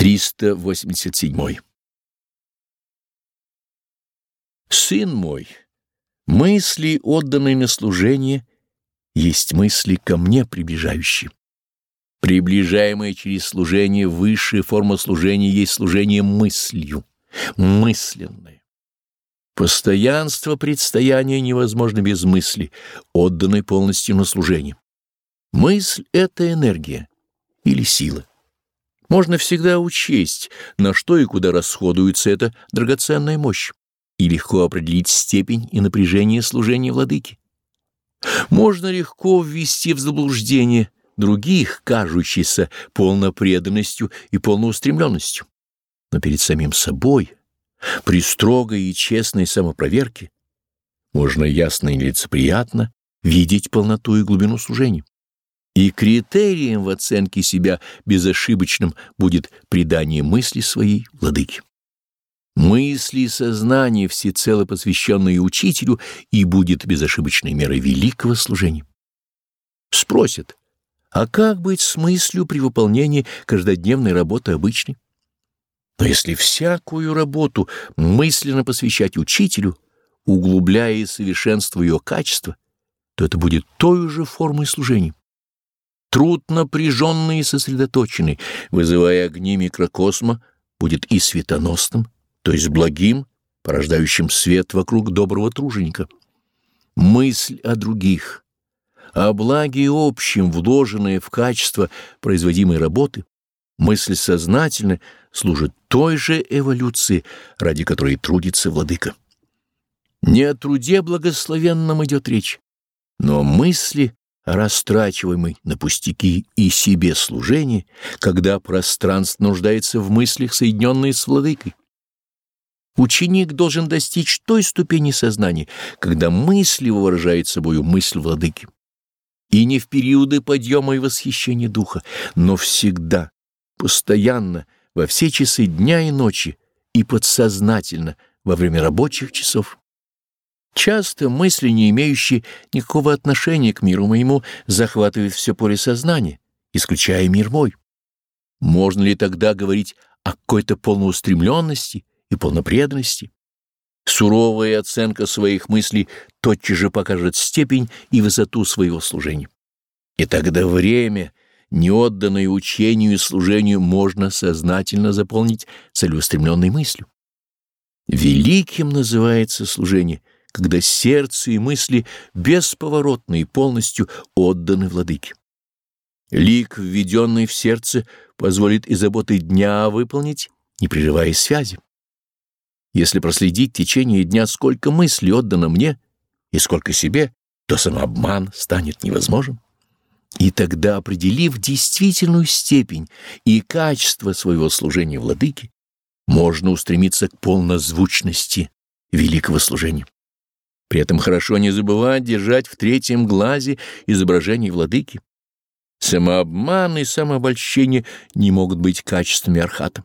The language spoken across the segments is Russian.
387. Сын мой, мысли, отданные на служение, есть мысли ко мне приближающие. Приближаемое через служение высшая форма служения есть служение мыслью, мысленное. Постоянство предстояния невозможно без мысли, отданной полностью на служение. Мысль — это энергия или сила. Можно всегда учесть, на что и куда расходуется эта драгоценная мощь, и легко определить степень и напряжение служения владыки. Можно легко ввести в заблуждение других, кажущихся полнопреданностью и полноустремленностью. Но перед самим собой, при строгой и честной самопроверке, можно ясно и лицеприятно видеть полноту и глубину служения. И критерием в оценке себя безошибочным будет придание мысли своей владыке. Мысли и сознание, всецело посвященные учителю, и будет безошибочной мерой великого служения. Спросят, а как быть с мыслью при выполнении каждодневной работы обычной? Но если всякую работу мысленно посвящать учителю, углубляя и совершенствуя ее качество, то это будет той же формой служения. Труд напряженный и сосредоточенный, вызывая огни микрокосма, будет и светоносным, то есть благим, порождающим свет вокруг доброго труженика. Мысль о других, о благе общем, вложенная в качество производимой работы, мысль сознательно служит той же эволюции, ради которой трудится владыка. Не о труде благословенном идет речь, но мысли растрачиваемый на пустяки и себе служение, когда пространство нуждается в мыслях, соединенные с владыкой. Ученик должен достичь той ступени сознания, когда мысли выражает собою мысль владыки. И не в периоды подъема и восхищения духа, но всегда, постоянно, во все часы дня и ночи и подсознательно во время рабочих часов. Часто мысли, не имеющие никакого отношения к миру моему, захватывают все поле сознания, исключая мир мой. Можно ли тогда говорить о какой-то полноустремленности и полнопреданности? Суровая оценка своих мыслей тотчас же покажет степень и высоту своего служения. И тогда время, не отданное учению и служению, можно сознательно заполнить целеустремленной мыслью. Великим называется служение — когда сердце и мысли бесповоротно и полностью отданы владыке. Лик, введенный в сердце, позволит и заботы дня выполнить, не прерывая связи. Если проследить течение дня, сколько мыслей отдано мне и сколько себе, то самообман станет невозможен. И тогда, определив действительную степень и качество своего служения владыке, можно устремиться к полнозвучности великого служения. При этом хорошо не забывать держать в третьем глазе изображение владыки. Самообман и самообольщение не могут быть качествами архата.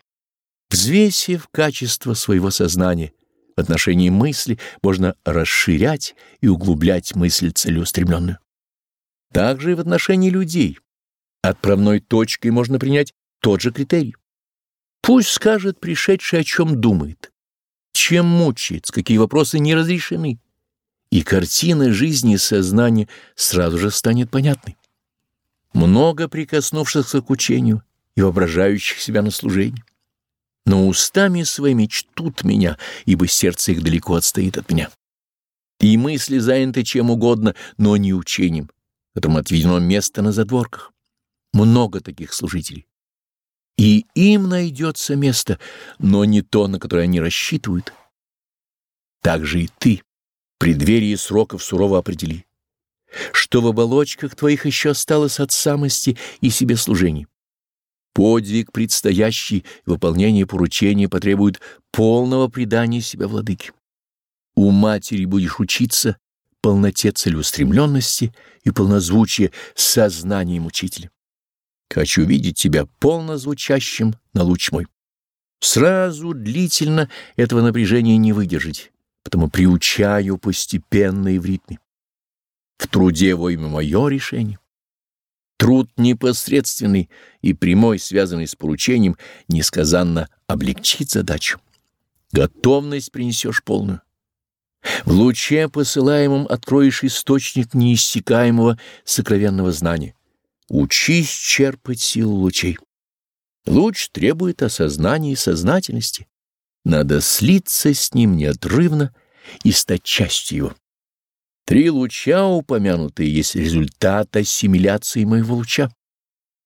Взвесив качество своего сознания в отношении мысли, можно расширять и углублять мысль целеустремленную. Также и в отношении людей. Отправной точкой можно принять тот же критерий. Пусть скажет пришедший, о чем думает, чем мучается, какие вопросы не разрешены и картина жизни сознания сразу же станет понятной. Много прикоснувшихся к учению и воображающих себя на служение. Но устами своими чтут меня, ибо сердце их далеко отстоит от меня. И мысли заняты чем угодно, но не учением, которому отведено место на задворках. Много таких служителей. И им найдется место, но не то, на которое они рассчитывают. Так же и ты преддверии сроков сурово определи, что в оболочках твоих еще осталось от самости и себе служений. Подвиг предстоящий, выполнение поручения потребует полного предания себя владыке. У матери будешь учиться полноте целеустремленности и полнозвучия сознанием учителя. Хочу видеть тебя полнозвучащим на луч мой. Сразу длительно этого напряжения не выдержать потому приучаю постепенно и в ритме. В труде во имя мое решение. Труд непосредственный и прямой, связанный с поручением, несказанно облегчит задачу. Готовность принесешь полную. В луче посылаемом откроешь источник неиссякаемого сокровенного знания. Учись черпать силу лучей. Луч требует осознания и сознательности. Надо слиться с ним неотрывно и стать частью его. Три луча упомянутые есть результат ассимиляции моего луча.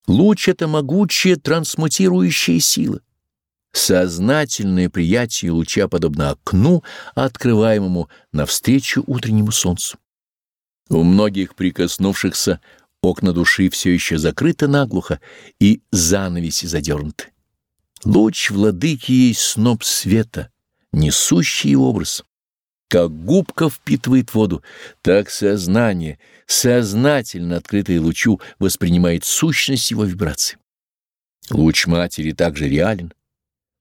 Луч — это могучая трансмутирующая сила. Сознательное приятие луча подобно окну, открываемому навстречу утреннему солнцу. У многих прикоснувшихся окна души все еще закрыты наглухо и занавеси задернуты. Луч владыки есть сноп света, несущий образ. Как губка впитывает воду, так сознание, сознательно открытое лучу, воспринимает сущность его вибраций. Луч матери также реален.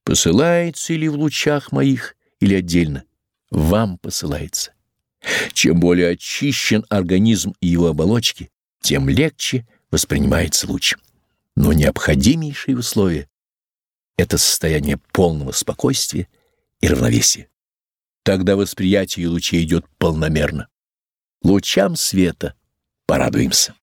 Посылается или в лучах моих, или отдельно. Вам посылается. Чем более очищен организм и его оболочки, тем легче воспринимается луч. Но необходимейшее условие — это состояние полного спокойствия и равновесия. Тогда восприятие лучей идет полномерно. Лучам света порадуемся.